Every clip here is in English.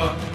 Noah.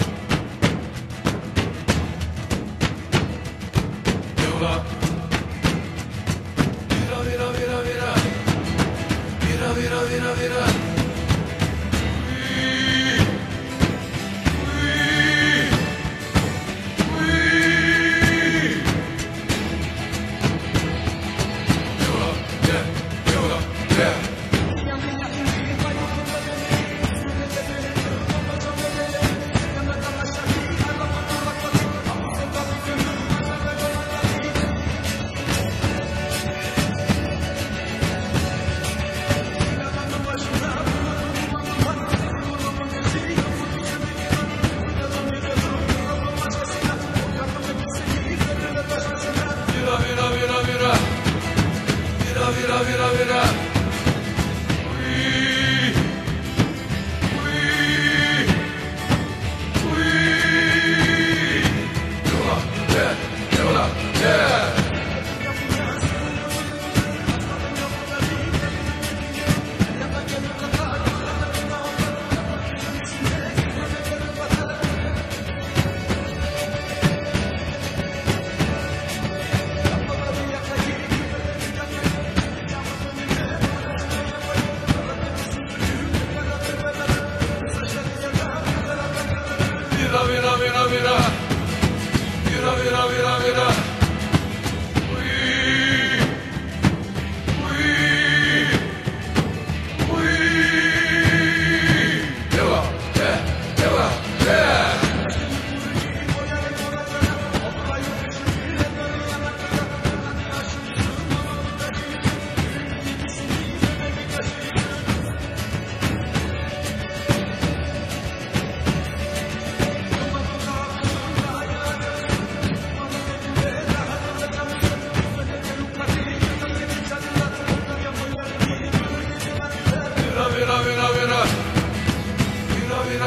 yeah.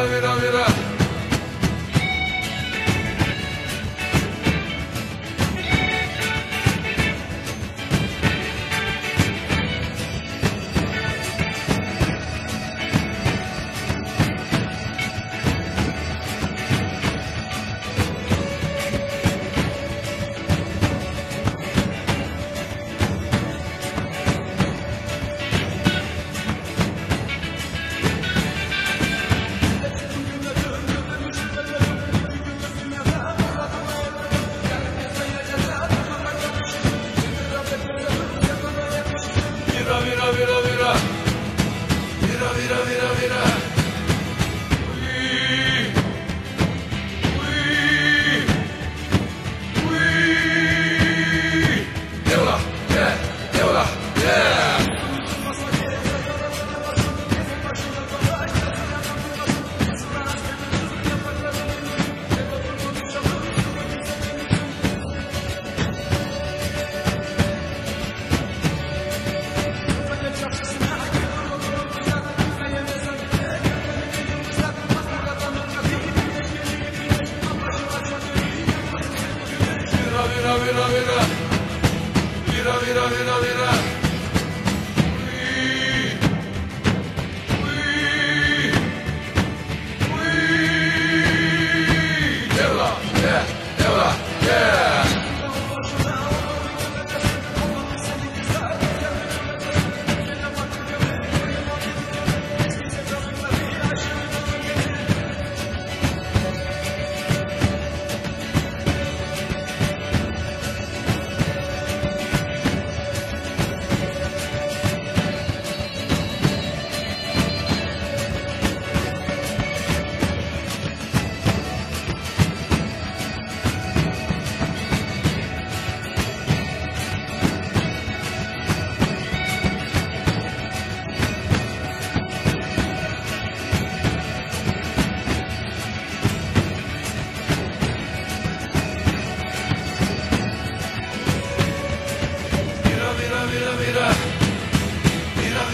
vira, vira, vira. Mira, mira. vira, vira, vira. Vira, vira, vira, vira.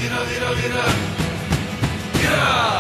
Get up, get up, get up. Get up.